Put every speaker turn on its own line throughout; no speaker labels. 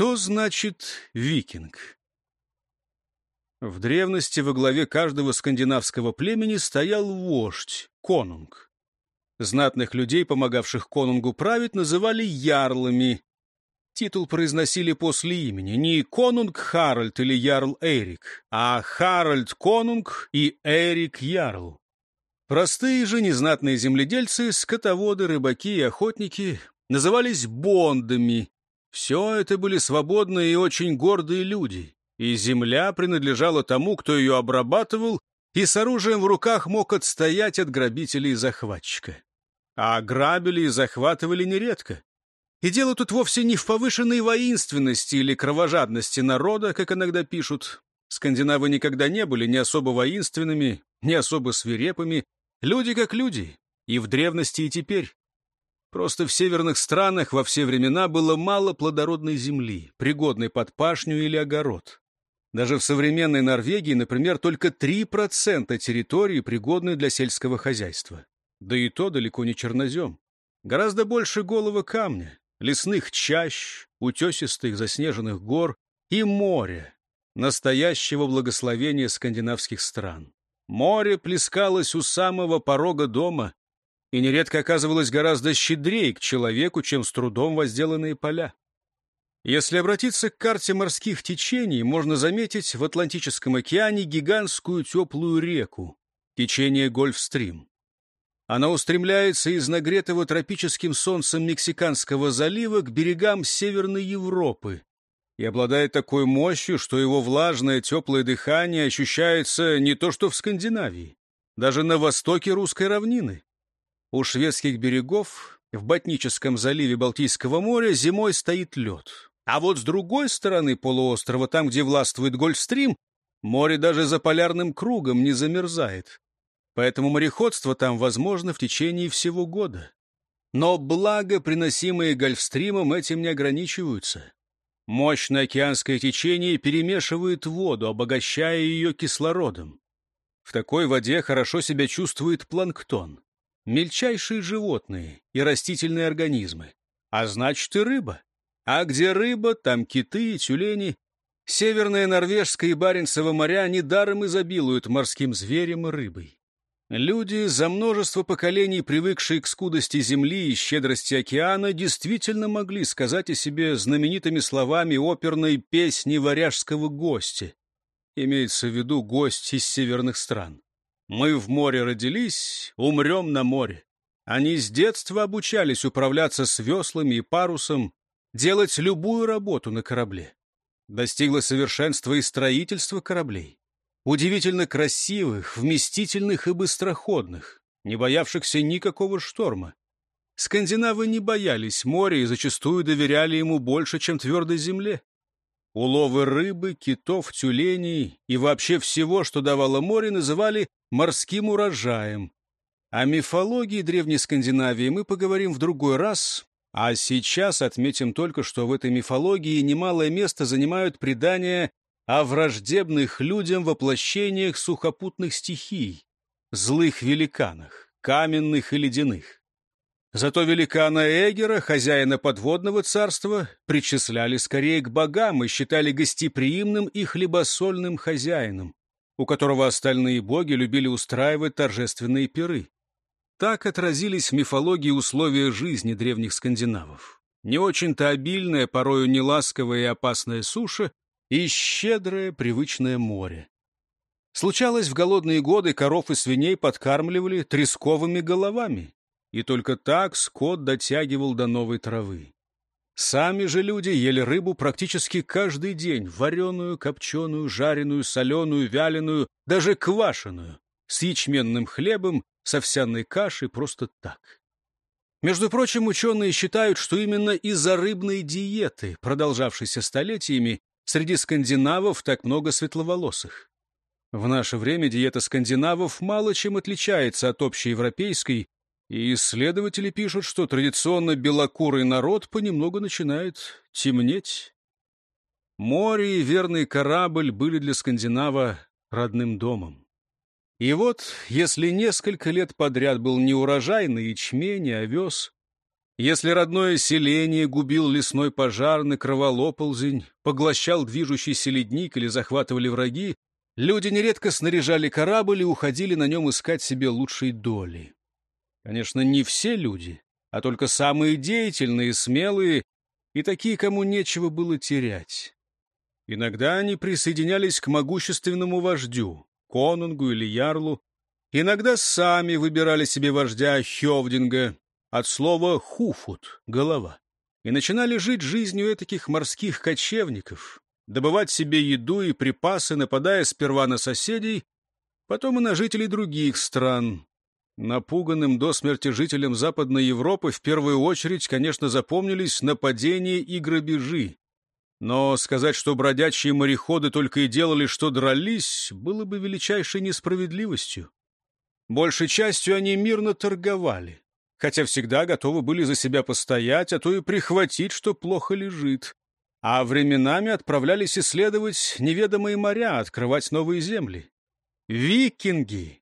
Что значит викинг? В древности во главе каждого скандинавского племени стоял вождь, конунг. Знатных людей, помогавших конунгу править, называли ярлами. Титул произносили после имени. Не конунг Харальд или ярл Эрик, а Харальд конунг и Эрик ярл. Простые же незнатные земледельцы, скотоводы, рыбаки и охотники назывались бондами. Все это были свободные и очень гордые люди и земля принадлежала тому, кто ее обрабатывал, и с оружием в руках мог отстоять от грабителей и захватчика. А грабили и захватывали нередко. И дело тут вовсе не в повышенной воинственности или кровожадности народа, как иногда пишут. Скандинавы никогда не были ни особо воинственными, ни особо свирепыми. Люди как люди, и в древности, и теперь. Просто в северных странах во все времена было мало плодородной земли, пригодной под пашню или огород. Даже в современной Норвегии, например, только 3% территории пригодны для сельского хозяйства. Да и то далеко не чернозем. Гораздо больше голого камня, лесных чащ, утесистых заснеженных гор и моря, настоящего благословения скандинавских стран. Море плескалось у самого порога дома и нередко оказывалось гораздо щедрее к человеку, чем с трудом возделанные поля. Если обратиться к карте морских течений, можно заметить в Атлантическом океане гигантскую теплую реку, течение Гольфстрим. Она устремляется из нагретого тропическим солнцем Мексиканского залива к берегам Северной Европы и обладает такой мощью, что его влажное теплое дыхание ощущается не то что в Скандинавии, даже на востоке русской равнины. У шведских берегов в Ботническом заливе Балтийского моря зимой стоит лед. А вот с другой стороны полуострова, там, где властвует Гольфстрим, море даже за полярным кругом не замерзает. Поэтому мореходство там возможно в течение всего года. Но благо, приносимые Гольфстримом, этим не ограничиваются. Мощное океанское течение перемешивает воду, обогащая ее кислородом. В такой воде хорошо себя чувствует планктон, мельчайшие животные и растительные организмы, а значит и рыба. А где рыба, там киты и тюлени. Северное Норвежское и Баренцево моря недаром изобилуют морским зверем и рыбой. Люди, за множество поколений привыкшие к скудости земли и щедрости океана, действительно могли сказать о себе знаменитыми словами оперной песни варяжского гостя. Имеется в виду гость из северных стран. «Мы в море родились, умрем на море». Они с детства обучались управляться с веслами и парусом, делать любую работу на корабле. Достигло совершенства и строительство кораблей. Удивительно красивых, вместительных и быстроходных, не боявшихся никакого шторма. Скандинавы не боялись моря и зачастую доверяли ему больше, чем твердой земле. Уловы рыбы, китов, тюленей и вообще всего, что давало море, называли морским урожаем. О мифологии Древней Скандинавии мы поговорим в другой раз, а сейчас отметим только, что в этой мифологии немалое место занимают предания о враждебных людям воплощениях сухопутных стихий, злых великанах, каменных и ледяных. Зато великана Эгера, хозяина подводного царства, причисляли скорее к богам и считали гостеприимным и хлебосольным хозяином, у которого остальные боги любили устраивать торжественные пиры. Так отразились в мифологии условия жизни древних скандинавов. Не очень-то обильная, порою неласковая и опасная суша и щедрое привычное море. Случалось, в голодные годы коров и свиней подкармливали тресковыми головами, и только так скот дотягивал до новой травы. Сами же люди ели рыбу практически каждый день, вареную, копченую, жареную, соленую, вяленую, даже квашеную, с ячменным хлебом с овсяной кашей просто так. Между прочим, ученые считают, что именно из-за рыбной диеты, продолжавшейся столетиями, среди скандинавов так много светловолосых. В наше время диета скандинавов мало чем отличается от общеевропейской, и исследователи пишут, что традиционно белокурый народ понемногу начинает темнеть. Море и верный корабль были для скандинава родным домом. И вот, если несколько лет подряд был не урожай на ячмень и овес, Если родное селение губил лесной пожар, накрывал оползень, поглощал движущийся ледник или захватывали враги, люди нередко снаряжали корабль и уходили на нем искать себе лучшей доли. Конечно, не все люди, а только самые деятельные, смелые и такие, кому нечего было терять. Иногда они присоединялись к могущественному вождю, конунгу или ярлу, иногда сами выбирали себе вождя Хевдинга, от слова «хуфут» — голова, и начинали жить жизнью этих морских кочевников, добывать себе еду и припасы, нападая сперва на соседей, потом и на жителей других стран. Напуганным до смерти жителям Западной Европы в первую очередь, конечно, запомнились нападения и грабежи. Но сказать, что бродячие мореходы только и делали, что дрались, было бы величайшей несправедливостью. Большей частью они мирно торговали, хотя всегда готовы были за себя постоять, а то и прихватить, что плохо лежит. А временами отправлялись исследовать неведомые моря, открывать новые земли. Викинги!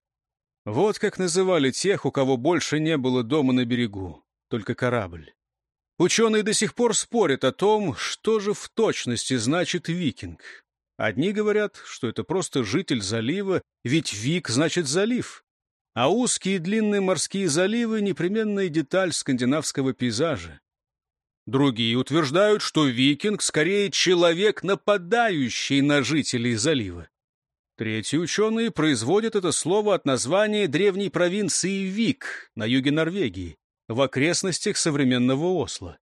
Вот как называли тех, у кого больше не было дома на берегу, только корабль. Ученые до сих пор спорят о том, что же в точности значит викинг. Одни говорят, что это просто житель залива, ведь вик значит залив. А узкие и длинные морские заливы — непременная деталь скандинавского пейзажа. Другие утверждают, что викинг скорее человек, нападающий на жителей залива. Третьи ученые производят это слово от названия древней провинции Вик на юге Норвегии, в окрестностях современного Осло.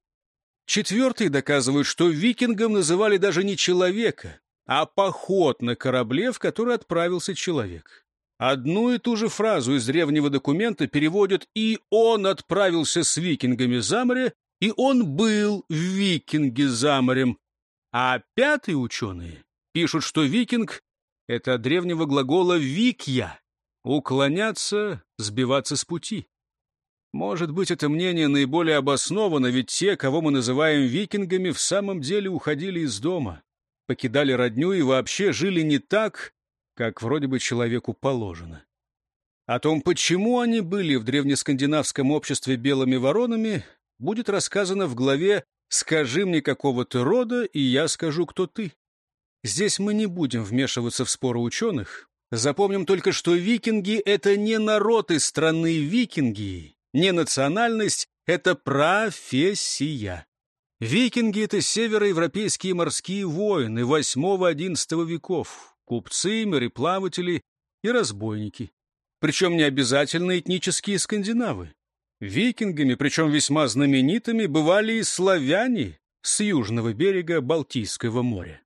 Четвертые доказывают, что викингом называли даже не человека, а поход на корабле, в который отправился человек. Одну и ту же фразу из древнего документа переводят «и он отправился с викингами за море», и он был в викинге за морем. А пятые ученые пишут, что викинг — это от древнего глагола «викья» — уклоняться, сбиваться с пути. Может быть, это мнение наиболее обосновано, ведь те, кого мы называем викингами, в самом деле уходили из дома, покидали родню и вообще жили не так, как вроде бы человеку положено. О том, почему они были в древнескандинавском обществе белыми воронами, будет рассказано в главе «Скажи мне, какого ты рода, и я скажу, кто ты». Здесь мы не будем вмешиваться в споры ученых. Запомним только, что викинги — это не народ из страны викинги, не национальность, это профессия. Викинги — это североевропейские морские воины VIII-XI веков, купцы, мореплаватели и разбойники. Причем не обязательно этнические скандинавы. Викингами, причем весьма знаменитыми, бывали и славяне с южного берега Балтийского моря.